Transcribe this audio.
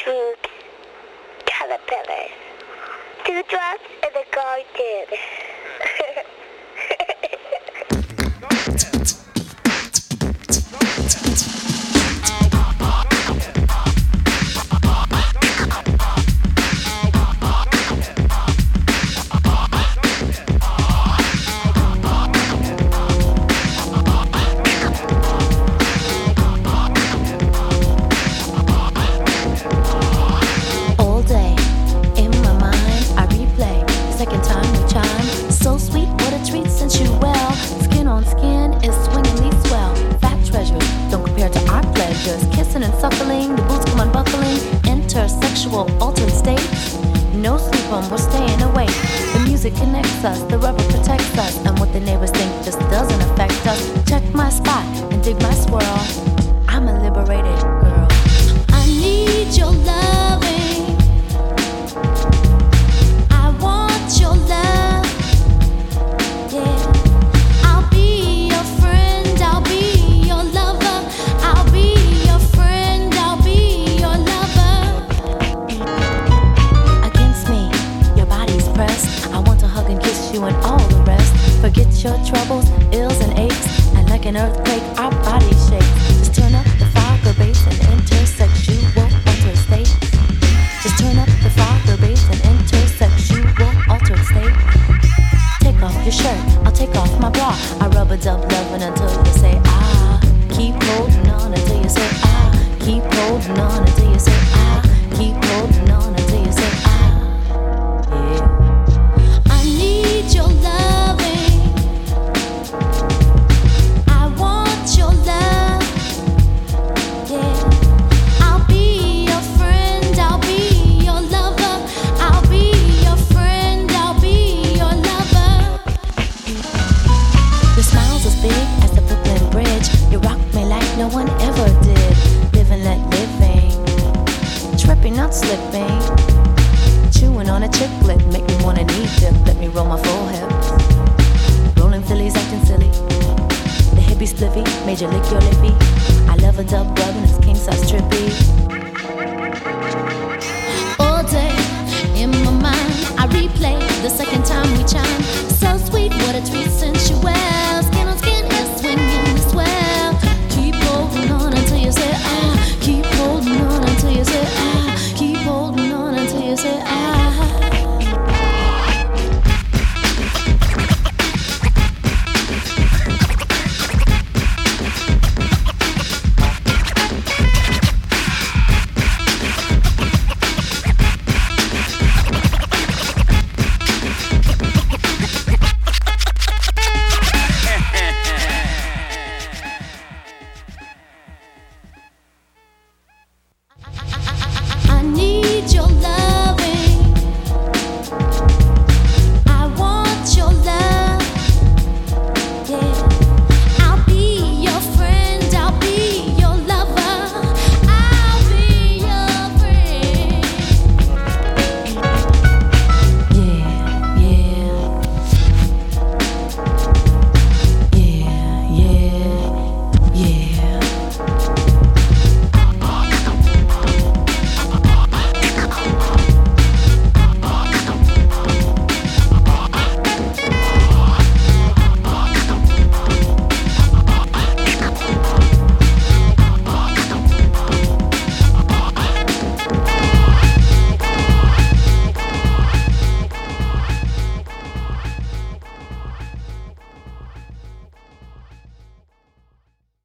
mushrooms, caterpillars, dewdrops in the garden. pleasures. Kissing and suckling, the boots come unbuckling. Intersexual altered state. No sleep on, we're staying awake. The music connects us, the rubber protects us, and what the neighbors think just doesn't affect us. Check my Your troubles, ills and aches, and like an earthquake, our bodies shake. Just turn up the fire bass and intersexual altered state. Just turn up the fire bass and intersexual altered state. Take off your shirt, I'll take off my bra. I rub a dub loving until you slipping. Chewing on a chick lip. Make me wanna knee dip. Let me roll my full. Rolling Phillies acting silly. The hippie spliffy, major lick your lippy. I love a dub rub and it's king size trippy. All day in my mind, I replay the second time we chime. So sweet, what a treat 久了